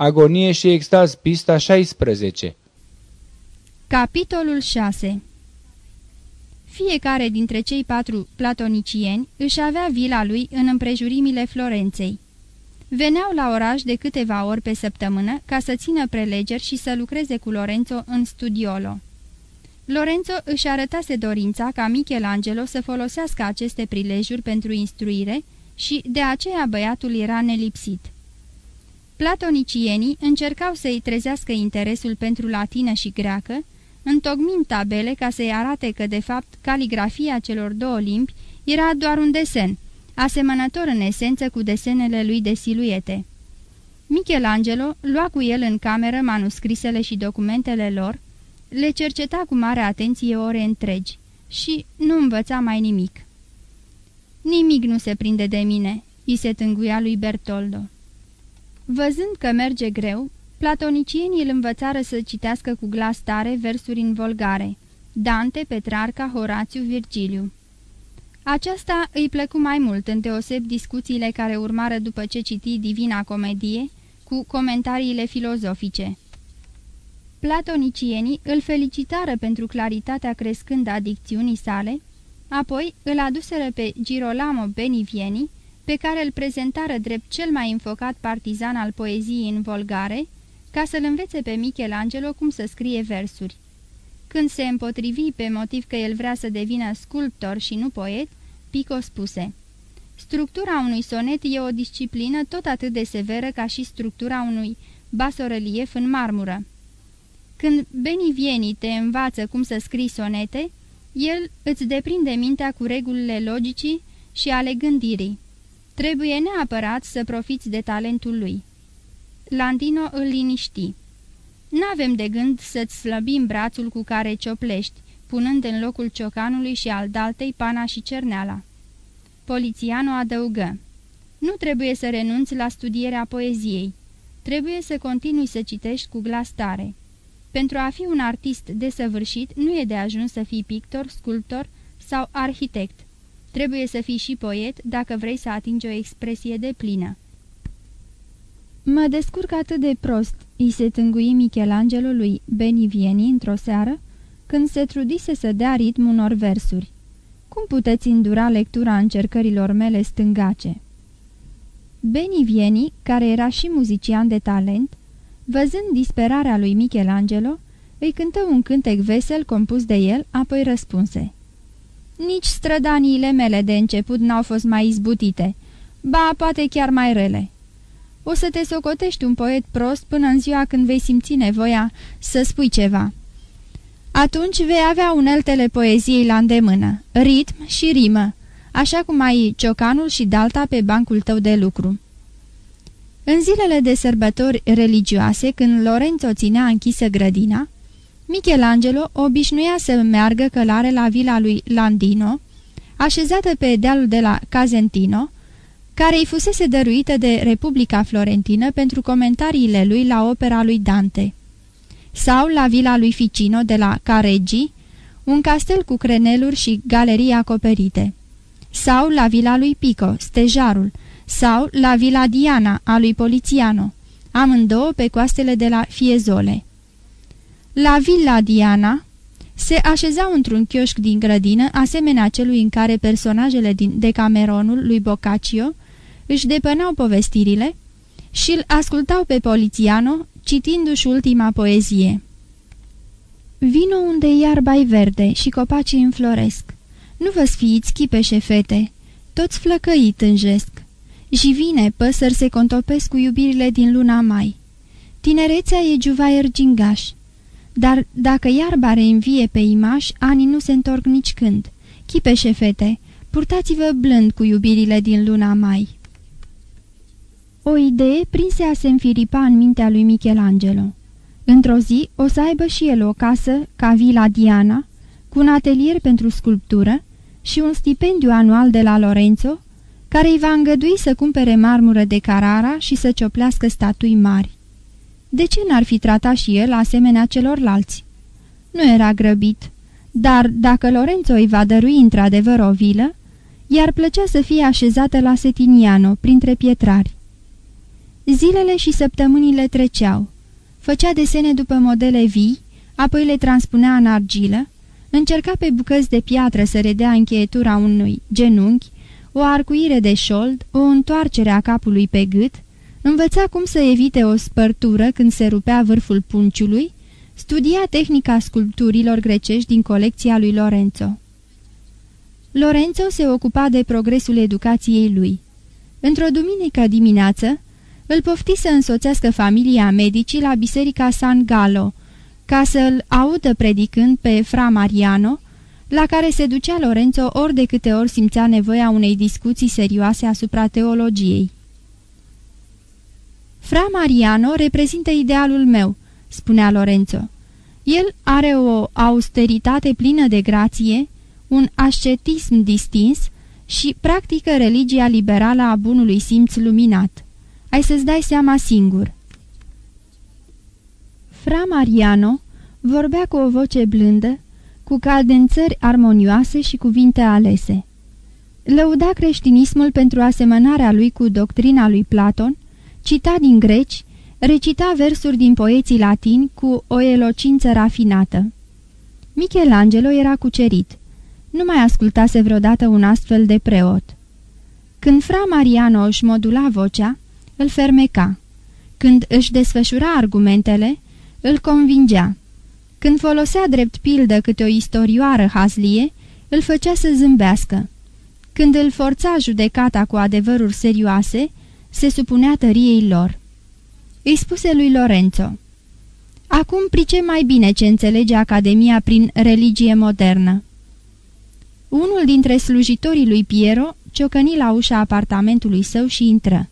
Agonie și extaz, pista 16 Capitolul 6 Fiecare dintre cei patru platonicieni își avea vila lui în împrejurimile Florenței. Veneau la oraș de câteva ori pe săptămână ca să țină prelegeri și să lucreze cu Lorenzo în studiolo. Lorenzo își arătase dorința ca Michelangelo să folosească aceste prilejuri pentru instruire și de aceea băiatul era nelipsit. Platonicienii încercau să-i trezească interesul pentru latină și greacă, întocmind tabele ca să-i arate că, de fapt, caligrafia celor două limbi era doar un desen, asemănător în esență cu desenele lui de siluete. Michelangelo lua cu el în cameră manuscrisele și documentele lor, le cerceta cu mare atenție ore întregi și nu învăța mai nimic. Nimic nu se prinde de mine," îi se tânguia lui Bertoldo. Văzând că merge greu, platonicienii îl învățară să citească cu glas tare versuri în volgare, Dante, Petrarca, Horațiu, Virgiliu. Aceasta îi plăcu mai mult, îndeoseb discuțiile care urmară după ce citi Divina Comedie, cu comentariile filozofice. Platonicienii îl felicitară pentru claritatea crescândă a dicțiunii sale, apoi îl aduseră pe Girolamo Benivieni, pe care îl prezentară drept cel mai înfocat partizan al poeziei în volgare, ca să-l învețe pe Michelangelo cum să scrie versuri. Când se împotrivi pe motiv că el vrea să devină sculptor și nu poet, Pico spuse Structura unui sonet e o disciplină tot atât de severă ca și structura unui basorelief în marmură. Când Benivieni te învață cum să scrii sonete, el îți deprinde mintea cu regulile logicii și ale gândirii. Trebuie neapărat să profiți de talentul lui. Landino îl liniști. N-avem de gând să-ți slăbim brațul cu care cioplești, punând în locul ciocanului și al daltei pana și cerneala. Polițianul adăugă. Nu trebuie să renunți la studierea poeziei. Trebuie să continui să citești cu glas tare. Pentru a fi un artist desăvârșit, nu e de ajuns să fii pictor, sculptor sau arhitect. Trebuie să fii și poet dacă vrei să atingi o expresie de plină. Mă descurc atât de prost, îi se tângui Michelangelo lui Benivieni într-o seară, când se trudise să dea ritm unor versuri. Cum puteți îndura lectura încercărilor mele stângace? Benivieni, care era și muzician de talent, văzând disperarea lui Michelangelo, îi cântă un cântec vesel compus de el, apoi răspunse. Nici strădaniile mele de început n-au fost mai izbutite, ba, poate chiar mai rele. O să te socotești un poet prost până în ziua când vei simți nevoia să spui ceva. Atunci vei avea uneltele poeziei la îndemână, ritm și rimă, așa cum ai ciocanul și dalta pe bancul tău de lucru. În zilele de sărbători religioase, când Lorenzo ținea închisă grădina, Michelangelo obișnuia să meargă călare la vila lui Landino, așezată pe dealul de la Casentino, care îi fusese dăruită de Republica Florentină pentru comentariile lui la opera lui Dante, sau la vila lui Ficino de la Careggi, un castel cu creneluri și galerii acoperite, sau la vila lui Pico, stejarul, sau la vila Diana a lui Polițiano, amândouă pe coastele de la Fiezole. La Villa Diana se așezau într-un chioșc din grădină, asemenea celui în care personajele din Decameronul lui Boccaccio își depăneau povestirile și îl ascultau pe Polițiano, citindu-și ultima poezie. Vino unde iarba verde și copacii înfloresc. Nu vă sfiiți, chipeșe fete, toți flăcăii tânjesc. Și vine, păsări se contopesc cu iubirile din luna mai. Tinerețea e juvaier gingaș, dar dacă iarba reînvie pe imaș, anii nu se întorc nici când. Chipeșe fete, purtați-vă blând cu iubirile din luna mai. O idee prinse a se înfiripa în mintea lui Michelangelo. Într-o zi o să aibă și el o casă, ca Vila Diana, cu un atelier pentru sculptură și un stipendiu anual de la Lorenzo, care îi va îngădui să cumpere marmură de Carara și să cioplească statui mari. De ce n-ar fi tratat și el asemenea celorlalți? Nu era grăbit, dar dacă Lorenzo îi va dărui într-adevăr o vilă, iar plăcea să fie așezată la Setiniano, printre pietrari. Zilele și săptămânile treceau. Făcea desene după modele vii, apoi le transpunea în argilă, încerca pe bucăți de piatră să redea încheietura unui genunchi, o arcuire de șold, o întoarcere a capului pe gât, învăța cum să evite o spărtură când se rupea vârful punciului, studia tehnica sculpturilor grecești din colecția lui Lorenzo. Lorenzo se ocupa de progresul educației lui. Într-o duminică dimineață, îl pofti să însoțească familia medicii la biserica San Gallo, ca să-l audă predicând pe Fra Mariano, la care se ducea Lorenzo ori de câte ori simțea nevoia unei discuții serioase asupra teologiei. Fra Mariano reprezintă idealul meu," spunea Lorenzo. El are o austeritate plină de grație, un ascetism distins și practică religia liberală a bunului simț luminat. Ai să-ți dai seama singur." Fra Mariano vorbea cu o voce blândă, cu caldențări armonioase și cuvinte alese. Lăuda creștinismul pentru asemănarea lui cu doctrina lui Platon, cita din greci, recita versuri din poeții latini cu o elocință rafinată. Michelangelo era cucerit. Nu mai ascultase vreodată un astfel de preot. Când fra Mariano își modula vocea, îl fermeca. Când își desfășura argumentele, îl convingea. Când folosea drept pildă câte o istorioară hazlie, îl făcea să zâmbească. Când îl forța judecata cu adevăruri serioase, se supunea tăriei lor. Îi spuse lui Lorenzo, Acum price mai bine ce înțelege Academia prin religie modernă." Unul dintre slujitorii lui Piero ciocăni la ușa apartamentului său și intră.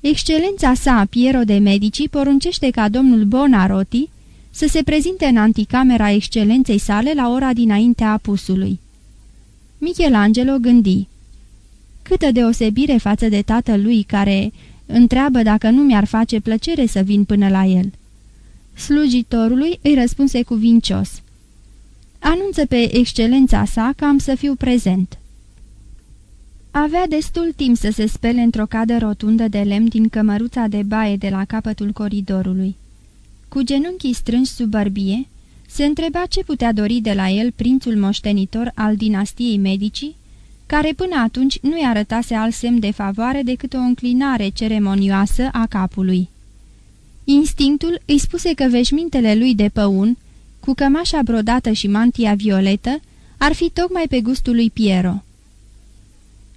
Excelența sa, Piero de Medici, poruncește ca domnul Bonarotti să se prezinte în anticamera excelenței sale la ora dinaintea apusului. Michelangelo gândi. Câtă deosebire față de tatălui care întreabă dacă nu mi-ar face plăcere să vin până la el. Slujitorului îi răspunse cuvincios. Anunță pe excelența sa că am să fiu prezent. Avea destul timp să se spele într-o cadă rotundă de lemn din cămăruța de baie de la capătul coridorului. Cu genunchii strânși sub bărbie, se întreba ce putea dori de la el prințul moștenitor al dinastiei medicii, care până atunci nu-i arătase alt semn de favoare decât o înclinare ceremonioasă a capului. Instinctul îi spuse că veșmintele lui de păun, cu cămașa brodată și mantia violetă, ar fi tocmai pe gustul lui Piero.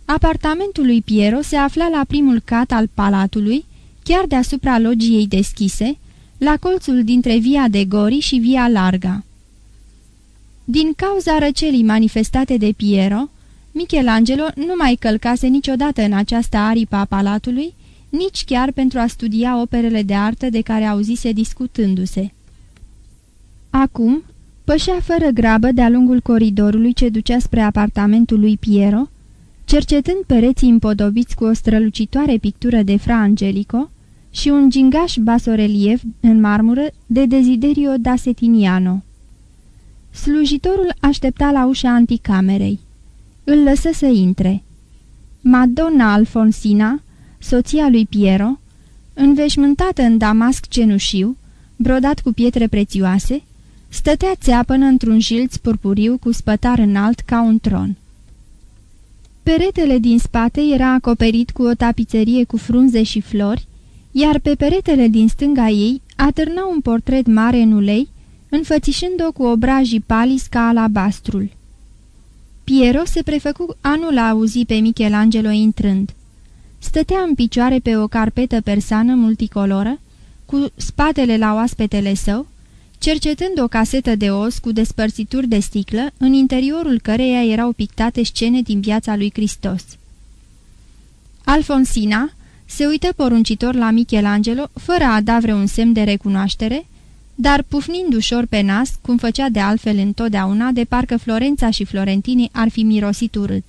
Apartamentul lui Piero se afla la primul cat al palatului, chiar deasupra logiei deschise, la colțul dintre Via de Gori și Via Larga. Din cauza răcelii manifestate de Piero, Michelangelo nu mai călcase niciodată în această aripă a palatului, nici chiar pentru a studia operele de artă de care auzise discutându-se. Acum, pășea fără grabă de-a lungul coridorului ce ducea spre apartamentul lui Piero, cercetând pereții împodobiți cu o strălucitoare pictură de Fra Angelico și un gingaș basorelief în marmură de Desiderio da Setiniano. Slujitorul aștepta la ușa anticamerei. Îl lăsă să intre. Madonna Alfonsina, soția lui Piero, înveșmântată în damasc cenușiu, brodat cu pietre prețioase, stătea țeapănă într-un jilț purpuriu cu spătar înalt ca un tron. Peretele din spate era acoperit cu o tapiserie cu frunze și flori, iar pe peretele din stânga ei atârna un portret mare în ulei, înfățișând-o cu obrajii palis ca alabastrul. Piero se prefăcu anul a auzi pe Michelangelo intrând. Stătea în picioare pe o carpetă persană multicoloră, cu spatele la oaspetele său, cercetând o casetă de os cu despărțituri de sticlă, în interiorul căreia erau pictate scene din viața lui Hristos. Alfonsina se uită poruncitor la Michelangelo, fără a da vreun semn de recunoaștere, dar pufnind ușor pe nas, cum făcea de altfel întotdeauna, de parcă Florența și florentinii ar fi mirosit urât.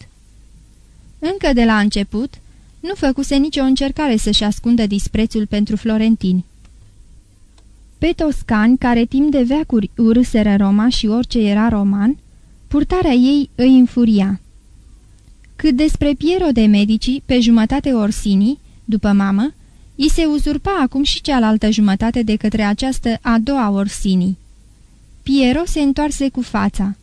Încă de la început, nu făcuse nicio încercare să-și ascundă disprețul pentru florentini. Pe toscani, care timp de veacuri urâseră Roma și orice era roman, purtarea ei îi înfuria. Cât despre Piero de Medici, pe jumătate Orsini, după mamă, I se uzurpa acum și cealaltă jumătate de către această a doua Orsini. Piero se întoarse cu fața.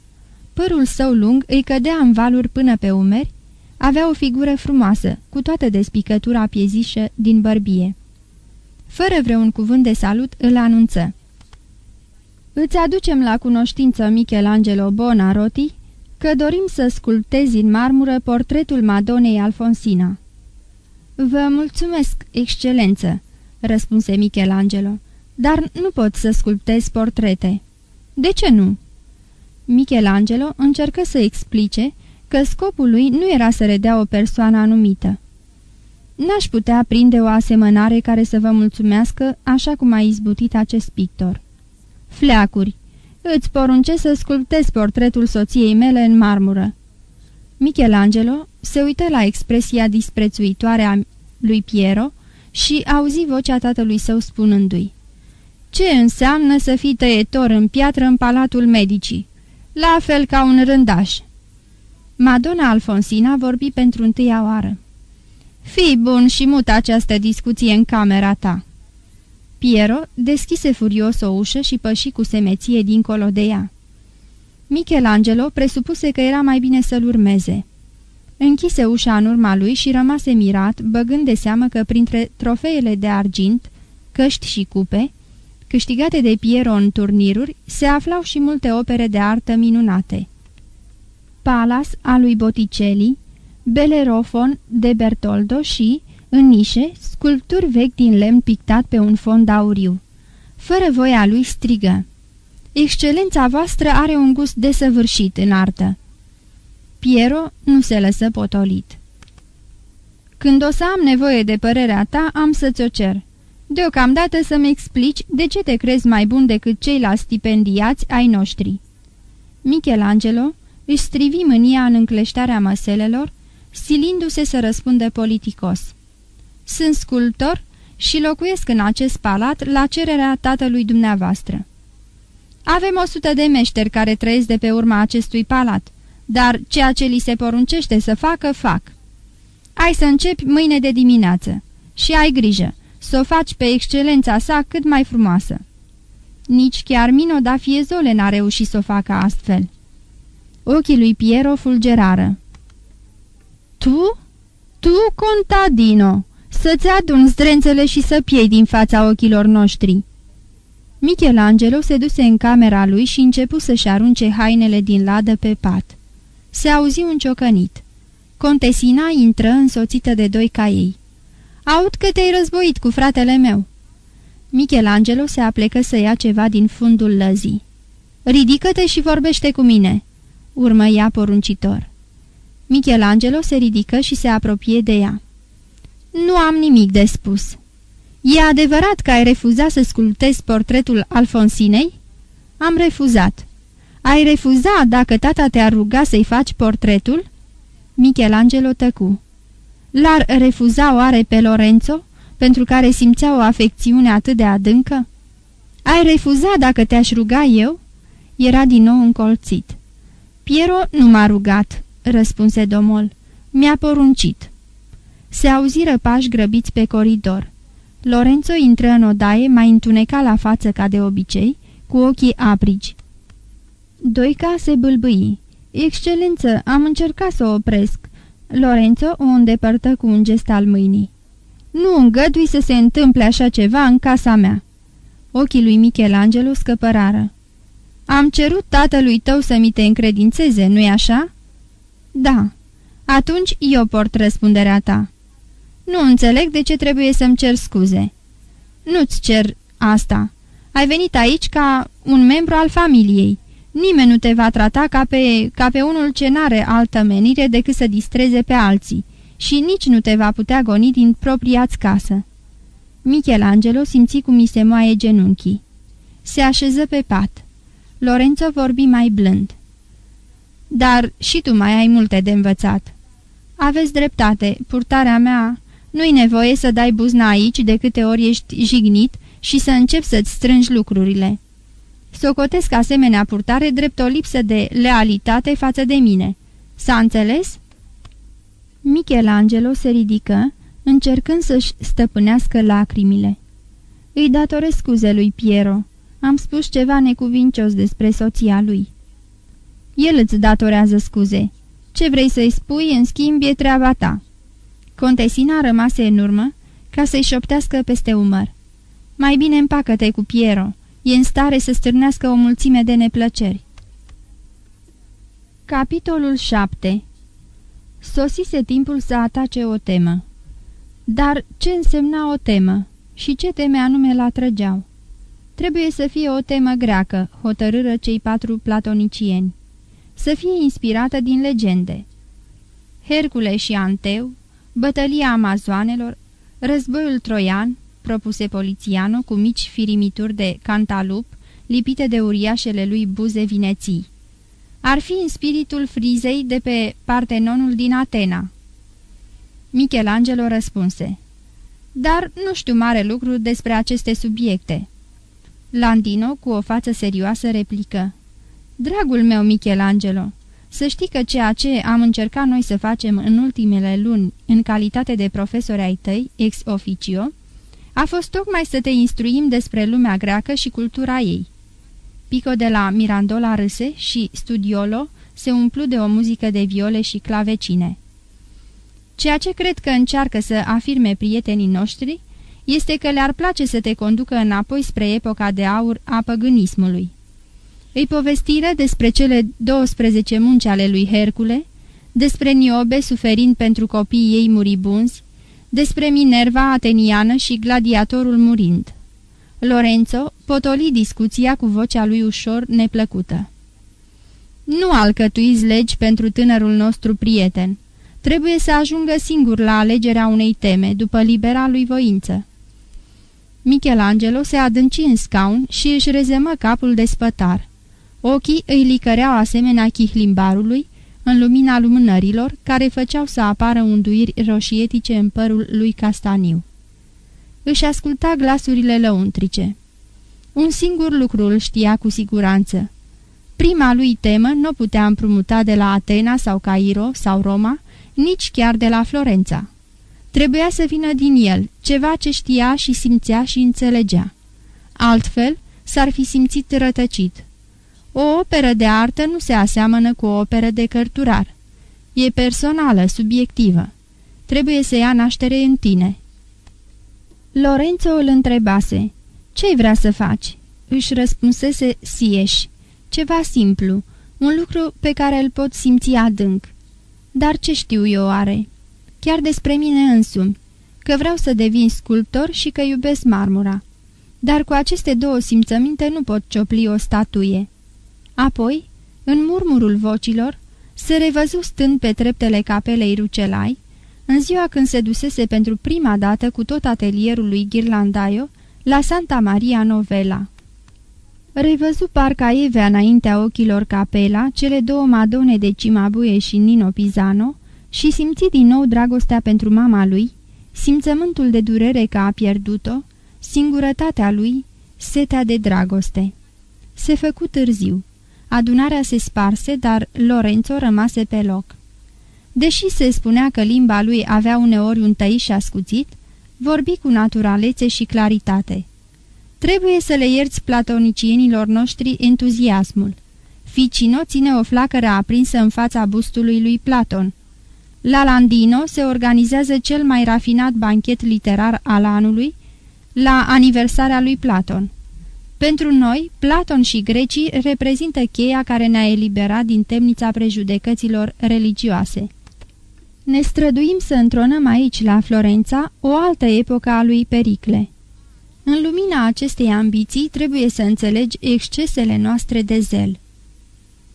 Părul său lung îi cădea în valuri până pe umeri, avea o figură frumoasă, cu toată despicătura piezișă din bărbie. Fără vreun cuvânt de salut, îl anunță. Îți aducem la cunoștință, Michelangelo Bonarotti, că dorim să sculptezi în marmură portretul Madonei Alfonsina." Vă mulțumesc, excelență," răspunse Michelangelo, dar nu pot să sculptez portrete." De ce nu?" Michelangelo încercă să explice că scopul lui nu era să redea o persoană anumită. N-aș putea prinde o asemănare care să vă mulțumească așa cum a izbutit acest pictor. Fleacuri, îți porunce să sculptezi portretul soției mele în marmură. Michelangelo se uită la expresia disprețuitoare a lui Piero și auzi vocea tatălui său spunându-i Ce înseamnă să fii tăietor în piatră în palatul medicii? La fel ca un rândaș. Madonna Alfonsina vorbi pentru întâia oară. Fii bun și mută această discuție în camera ta." Piero deschise furios o ușă și păși cu semeție dincolo de ea. Michelangelo presupuse că era mai bine să-l urmeze. Închise ușa în urma lui și rămase mirat, băgând de seamă că printre trofeele de argint, căști și cupe, câștigate de Piero în turniruri, se aflau și multe opere de artă minunate. Palas a lui Botticelli, Belerofon de Bertoldo și, în nișe, sculpturi vechi din lemn pictat pe un fond auriu. Fără voia lui strigă. Excelența voastră are un gust desăvârșit în artă. Piero nu se lăsă potolit. Când o să am nevoie de părerea ta, am să-ți o cer. Deocamdată să-mi explici de ce te crezi mai bun decât ceilalți stipendiați ai noștri. Michelangelo își strivi mânia în încleștarea măselelor, silindu-se să răspundă politicos. Sunt sculptor și locuiesc în acest palat la cererea tatălui dumneavoastră. Avem o sută de meșteri care trăiesc de pe urma acestui palat, dar ceea ce li se poruncește să facă, fac. Ai să începi mâine de dimineață și ai grijă să o faci pe excelența sa cât mai frumoasă. Nici chiar Mino da Fiezole n-a reușit să o facă astfel. Ochii lui Piero fulgerară. Tu? Tu, contadino, să-ți adun zdrențele și să piei din fața ochilor noștri." Michelangelo se duse în camera lui și începu să-și arunce hainele din ladă pe pat. Se auzi un ciocănit. Contesina intră însoțită de doi ca ei. Aud că te-ai războit cu fratele meu." Michelangelo se aplecă să ia ceva din fundul lăzii. Ridică-te și vorbește cu mine," urmă ea poruncitor. Michelangelo se ridică și se apropie de ea. Nu am nimic de spus." E adevărat că ai refuzat să sculptezi portretul Alfonsinei?" Am refuzat." Ai refuzat dacă tata te-ar ruga să-i faci portretul?" Michelangelo tăcu. L-ar refuza oare pe Lorenzo, pentru care simțea o afecțiune atât de adâncă? Ai refuzat dacă te-aș ruga eu?" Era din nou încolțit. Piero nu m-a rugat," răspunse domol. Mi-a poruncit." Se auziră pași grăbiți pe coridor. Lorenzo intră în odaie, mai întuneca la față ca de obicei, cu ochii aprigi. Doica se bâlbâi. Excelență, am încercat să o opresc." Lorenzo o îndepărtă cu un gest al mâinii. Nu îngădui să se întâmple așa ceva în casa mea." Ochii lui Michelangelo scăpărară. Am cerut tatălui tău să mi te încredințeze, nu-i așa?" Da." Atunci eu port răspunderea ta." Nu înțeleg de ce trebuie să-mi cer scuze." Nu-ți cer asta. Ai venit aici ca un membru al familiei. Nimeni nu te va trata ca pe, ca pe unul ce n-are altă menire decât să distreze pe alții și nici nu te va putea goni din propria-ți casă." Michelangelo simți cum mi se moaie genunchii. Se așeză pe pat. Lorenzo vorbi mai blând. Dar și tu mai ai multe de învățat." Aveți dreptate, purtarea mea nu-i nevoie să dai buzna aici de câte ori ești jignit și să începi să-ți strângi lucrurile. Socotesc asemenea purtare drept o lipsă de lealitate față de mine. S-a înțeles?" Michelangelo se ridică, încercând să-și stăpânească lacrimile. Îi datoresc scuze lui Piero. Am spus ceva necuvincios despre soția lui." El îți datorează scuze. Ce vrei să-i spui, în schimb, e treaba ta." Contesina rămase în urmă ca să-i șoptească peste umăr. Mai bine împacă-te cu Piero. E în stare să stârnească o mulțime de neplăceri." Capitolul 7 Sosise timpul să atace o temă. Dar ce însemna o temă și ce teme anume la trăgeau? Trebuie să fie o temă greacă, hotărâră cei patru platonicieni. Să fie inspirată din legende. Hercule și Anteu, bătălia amazoanelor, războiul troian, propuse polițiano cu mici firimituri de cantalup, lipite de uriașele lui buze vineții ar fi în spiritul frizei de pe Partenonul din Atena. Michelangelo răspunse, Dar nu știu mare lucru despre aceste subiecte. Landino, cu o față serioasă, replică, Dragul meu, Michelangelo, să știi că ceea ce am încercat noi să facem în ultimele luni, în calitate de profesori ai tăi, ex officio, a fost tocmai să te instruim despre lumea greacă și cultura ei. Pico de la Mirandola râse și Studiolo se umplu de o muzică de viole și clavecine. Ceea ce cred că încearcă să afirme prietenii noștri este că le-ar place să te conducă înapoi spre epoca de aur a păgânismului. Îi povestiră despre cele 12 munci ale lui Hercule, despre Niobe suferind pentru copiii ei muribunzi, despre Minerva ateniană și gladiatorul murind. Lorenzo potoli discuția cu vocea lui ușor neplăcută. Nu alcătuiți legi pentru tânărul nostru prieten. Trebuie să ajungă singur la alegerea unei teme, după libera lui voință. Michelangelo se adânci în scaun și își rezemă capul de spătar. Ochii îi licăreau asemenea chihlimbarului, în lumina lumânărilor, care făceau să apară unduiri roșietice în părul lui Castaniu își asculta glasurile lăuntrice. Un singur lucru îl știa cu siguranță. Prima lui temă nu putea împrumuta de la Atena sau Cairo sau Roma, nici chiar de la Florența. Trebuia să vină din el, ceva ce știa și simțea și înțelegea. Altfel, s-ar fi simțit rătăcit. O operă de artă nu se aseamănă cu o operă de cărturar. E personală, subiectivă. Trebuie să ia naștere în tine, Lorenzo îl întrebase, Ce-i vrea să faci?" Își răspunsese Sieș, ceva simplu, un lucru pe care îl pot simți adânc. Dar ce știu eu are? Chiar despre mine însumi, că vreau să devin sculptor și că iubesc marmura. Dar cu aceste două simțăminte nu pot ciopli o statuie. Apoi, în murmurul vocilor, se revăzu stând pe treptele capelei Rucelai, în ziua când se dusese pentru prima dată cu tot atelierul lui Ghirlandaio la Santa Maria Novella. Revăzu parca Evea înaintea ochilor capela, cele două madone de Cimabuie și Nino Pisano și simți din nou dragostea pentru mama lui, simțământul de durere că a pierdut-o, singurătatea lui, setea de dragoste. Se făcu târziu. Adunarea se sparse, dar Lorenzo rămase pe loc. Deși se spunea că limba lui avea uneori un tăiș ascuțit, vorbi cu naturalețe și claritate. Trebuie să le ierți platonicienilor noștri entuziasmul. Ficino ține o flacără aprinsă în fața bustului lui Platon. La Landino se organizează cel mai rafinat banchet literar al anului, la aniversarea lui Platon. Pentru noi, Platon și grecii reprezintă cheia care ne-a eliberat din temnița prejudecăților religioase. Ne străduim să întronăm aici, la Florența, o altă epocă a lui Pericle. În lumina acestei ambiții trebuie să înțelegi excesele noastre de zel.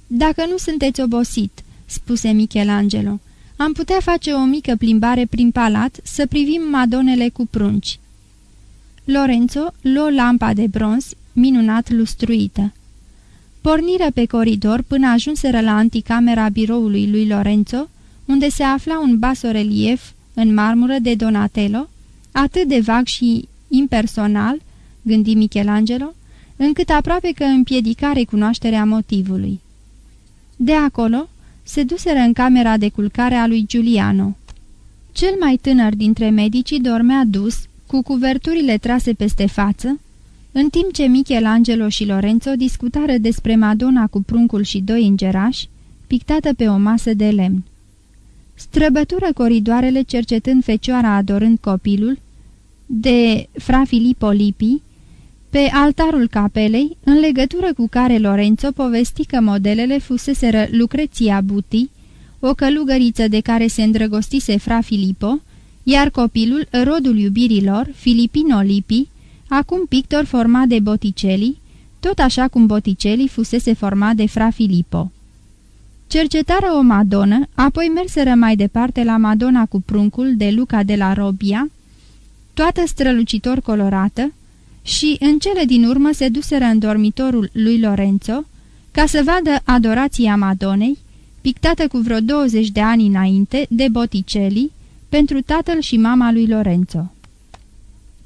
Dacă nu sunteți obosit," spuse Michelangelo, am putea face o mică plimbare prin palat să privim madonele cu prunci." Lorenzo luă lampa de bronz, minunat lustruită. Porniră pe coridor până ajunseră la anticamera biroului lui Lorenzo, unde se afla un basorelief în marmură de Donatello, atât de vag și impersonal, gândi Michelangelo, încât aproape că împiedica recunoașterea motivului. De acolo se duseră în camera de culcare a lui Giuliano. Cel mai tânăr dintre medicii dormea dus, cu cuverturile trase peste față, în timp ce Michelangelo și Lorenzo discutară despre Madonna cu pruncul și doi îngerași, pictată pe o masă de lemn. Străbătură coridoarele cercetând fecioara adorând copilul, de fra Filippo Lippi, pe altarul capelei, în legătură cu care Lorenzo povesti că modelele fuseseră Lucreția Buti, o călugăriță de care se îndrăgostise fra Filippo, iar copilul, rodul iubirilor, Filipino Lippi, acum pictor format de Botticelli, tot așa cum Botticelli fusese format de fra Filippo. Cercetară o Madonă, apoi merseră mai departe la Madonna cu pruncul de Luca de la Robia, toată strălucitor colorată, și în cele din urmă se duseră în dormitorul lui Lorenzo ca să vadă adorația Madonei, pictată cu vreo 20 de ani înainte de Botticelli pentru tatăl și mama lui Lorenzo.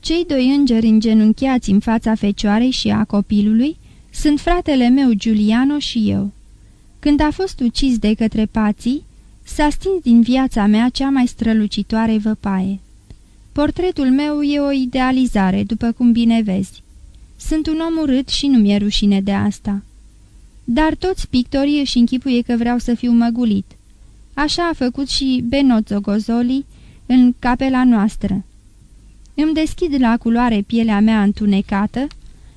Cei doi îngeri îngenunchiați în fața fecioarei și a copilului sunt fratele meu Giuliano și eu. Când a fost ucis de către pații, s-a stins din viața mea cea mai strălucitoare văpaie. Portretul meu e o idealizare, după cum bine vezi. Sunt un om urât și nu mi-e rușine de asta. Dar toți pictorii își închipuie că vreau să fiu măgulit. Așa a făcut și Benozzo Gozoli în capela noastră. Îmi deschid la culoare pielea mea întunecată,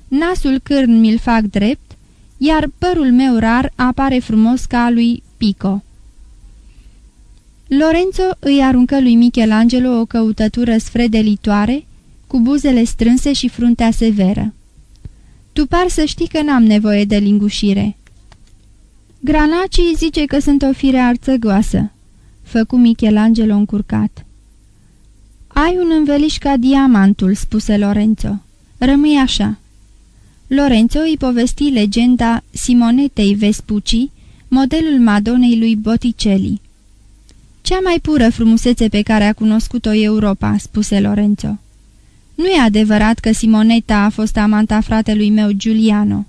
nasul cârn mi-l fac drept, iar părul meu rar apare frumos ca a lui Pico. Lorenzo îi aruncă lui Michelangelo o căutătură sfredelitoare, cu buzele strânse și fruntea severă. Tu par să știi că n-am nevoie de lingușire." Granaci zice că sunt o fire arțăgoasă," făcu Michelangelo încurcat. Ai un înveliș ca diamantul," spuse Lorenzo. Rămâi așa." Lorenzo îi povesti legenda Simonetei Vespucci, modelul Madonei lui Botticelli. Cea mai pură frumusețe pe care a cunoscut-o Europa," spuse Lorenzo. Nu e adevărat că Simoneta a fost amanta fratelui meu Giuliano.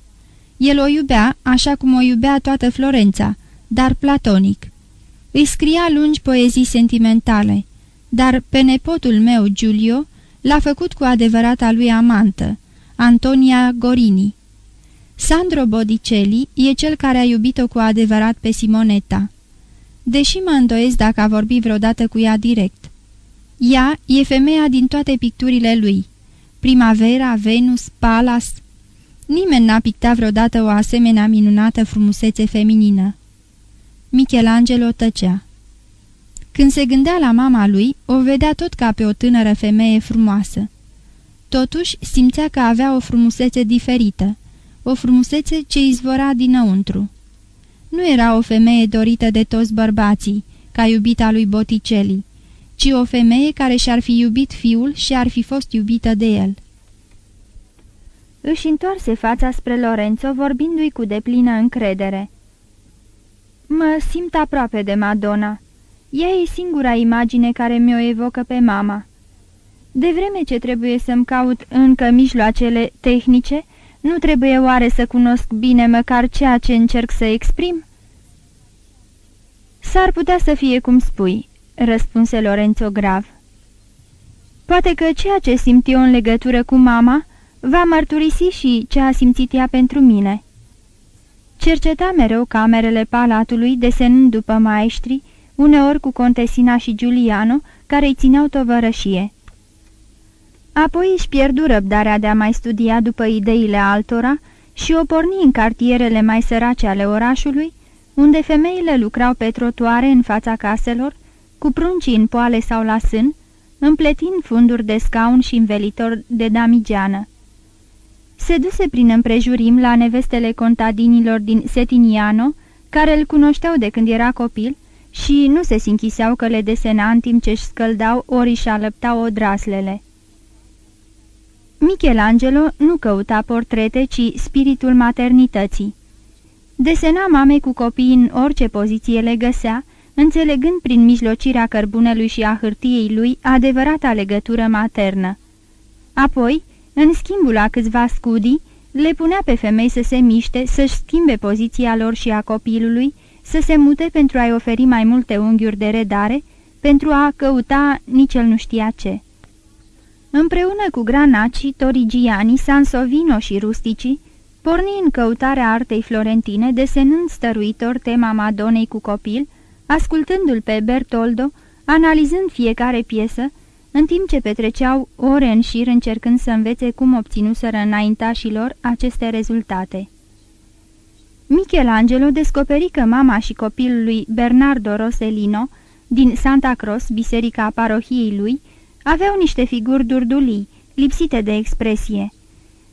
El o iubea așa cum o iubea toată Florența, dar platonic. Îi scria lungi poezii sentimentale, dar pe nepotul meu, Giulio, l-a făcut cu adevărata lui amantă, Antonia Gorini. Sandro Bodicelli e cel care a iubit-o cu adevărat pe Simoneta deși mă îndoiesc dacă a vorbit vreodată cu ea direct. Ea e femeia din toate picturile lui. Primavera, Venus, Palas. Nimeni n-a pictat vreodată o asemenea minunată frumusețe feminină. Michelangelo tăcea. Când se gândea la mama lui, o vedea tot ca pe o tânără femeie frumoasă. Totuși, simțea că avea o frumusețe diferită, o frumusețe ce izvora dinăuntru nu era o femeie dorită de toți bărbații, ca iubita lui Botticelli, ci o femeie care și-ar fi iubit fiul și ar fi fost iubită de el. Își întoarse fața spre Lorenzo, vorbindu-i cu deplină încredere. Mă simt aproape de Madonna. Ea e singura imagine care mi-o evocă pe mama. De vreme ce trebuie să-mi caut încă mijloacele tehnice, nu trebuie oare să cunosc bine măcar ceea ce încerc să exprim?" S-ar putea să fie cum spui," răspunse Lorenzo grav. Poate că ceea ce simt eu în legătură cu mama va mărturisi și ce a simțit ea pentru mine." Cerceta mereu camerele palatului, desenând după maestri, uneori cu Contesina și Giuliano, care îi țineau tovărășie. Apoi își pierdu răbdarea de a mai studia după ideile altora și o porni în cartierele mai sărace ale orașului, unde femeile lucrau pe trotuare în fața caselor, cu pruncii în poale sau la sân, împletind funduri de scaun și învelitor de damigeană. Se duse prin împrejurim la nevestele contadinilor din Setiniano, care îl cunoșteau de când era copil și nu se sinchiseau că le desena în timp ce își scăldau ori își alăptau odraslele. Michelangelo nu căuta portrete, ci spiritul maternității. Desena mame cu copii în orice poziție le găsea, înțelegând prin mijlocirea cărbunelui și a hârtiei lui adevărata legătură maternă. Apoi, în schimbul a câțiva scudii, le punea pe femei să se miște, să-și schimbe poziția lor și a copilului, să se mute pentru a-i oferi mai multe unghiuri de redare, pentru a căuta nici el nu știa ce. Împreună cu Granaci, Torigiani, Sansovino și Rusticii, porni în căutarea artei florentine, desenând stăruitor tema Madonei cu copil, ascultându-l pe Bertoldo, analizând fiecare piesă, în timp ce petreceau ore în șir încercând să învețe cum obținuseră înaintașilor aceste rezultate. Michelangelo descoperi că mama și copilul lui Bernardo Rossellino, din Santa Cross, biserica parohiei lui, aveau niște figuri durdulii, lipsite de expresie.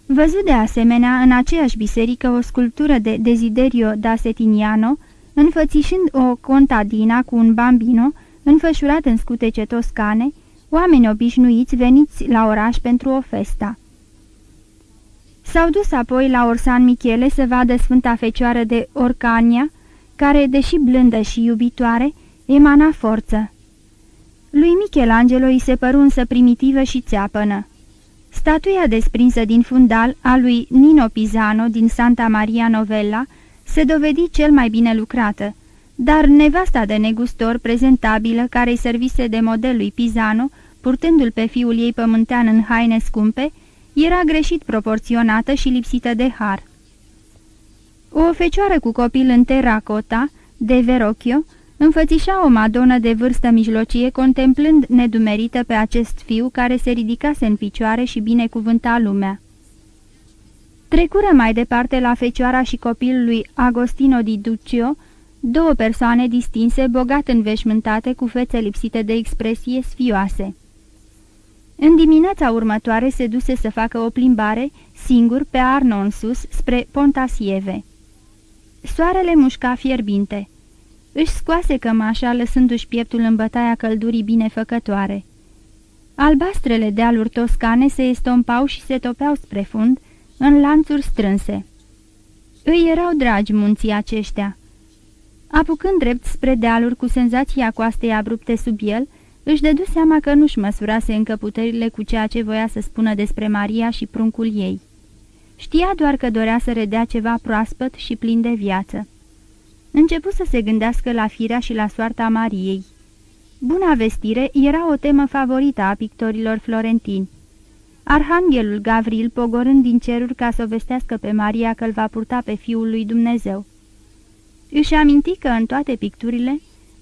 Văzut de asemenea în aceeași biserică o sculptură de Desiderio da Setiniano, înfățișând o contadina cu un bambino, înfășurat în scutece toscane, oameni obișnuiți veniți la oraș pentru o festa. S-au dus apoi la Orsan Michele să vadă Sfânta Fecioară de Orcania, care, deși blândă și iubitoare, emana forță. Lui Michelangelo îi se păru însă primitivă și țeapănă. Statuia desprinsă din fundal a lui Nino Pisano din Santa Maria Novella se dovedi cel mai bine lucrată, dar nevasta de negustor prezentabilă care îi servise de model lui Pisano, purtându-l pe fiul ei pământean în haine scumpe, era greșit proporționată și lipsită de har. O fecioară cu copil în terracota, de Verocchio, înfățișa o madonă de vârstă mijlocie contemplând nedumerită pe acest fiu care se ridicase în picioare și binecuvânta lumea. Trecură mai departe la fecioara și copilul lui Agostino di Duccio, două persoane distinse, bogat înveșmântate, cu fețe lipsite de expresie sfioase. În dimineața următoare se duse să facă o plimbare, singur, pe Arno în sus, spre Pontasieve. Soarele mușca fierbinte. Își scoase cămașa, lăsându-și pieptul în bătaia căldurii binefăcătoare. Albastrele dealuri toscane se estompau și se topeau spre fund, în lanțuri strânse. Îi erau dragi munții aceștia. Apucând drept spre dealuri cu senzația coastei abrupte sub el, își dădu seama că nu-și măsurase încă puterile cu ceea ce voia să spună despre Maria și pruncul ei. Știa doar că dorea să redea ceva proaspăt și plin de viață. Începu să se gândească la firea și la soarta Mariei. Buna vestire era o temă favorită a pictorilor florentini. Arhanghelul Gavril pogorând din ceruri ca să o vestească pe Maria că îl va purta pe Fiul lui Dumnezeu. Își aminti că în toate picturile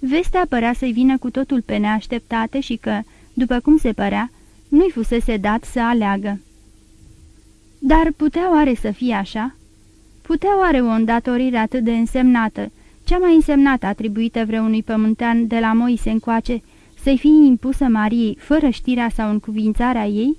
vestea părea să-i vină cu totul pe neașteptate și că, după cum se părea, nu-i fusese dat să aleagă. Dar putea oare să fie așa? Putea oare o îndatorire atât de însemnată, cea mai însemnată atribuită vreunui pământean de la Moise încoace, să-i fie impusă Mariei fără știrea sau încuvințarea ei?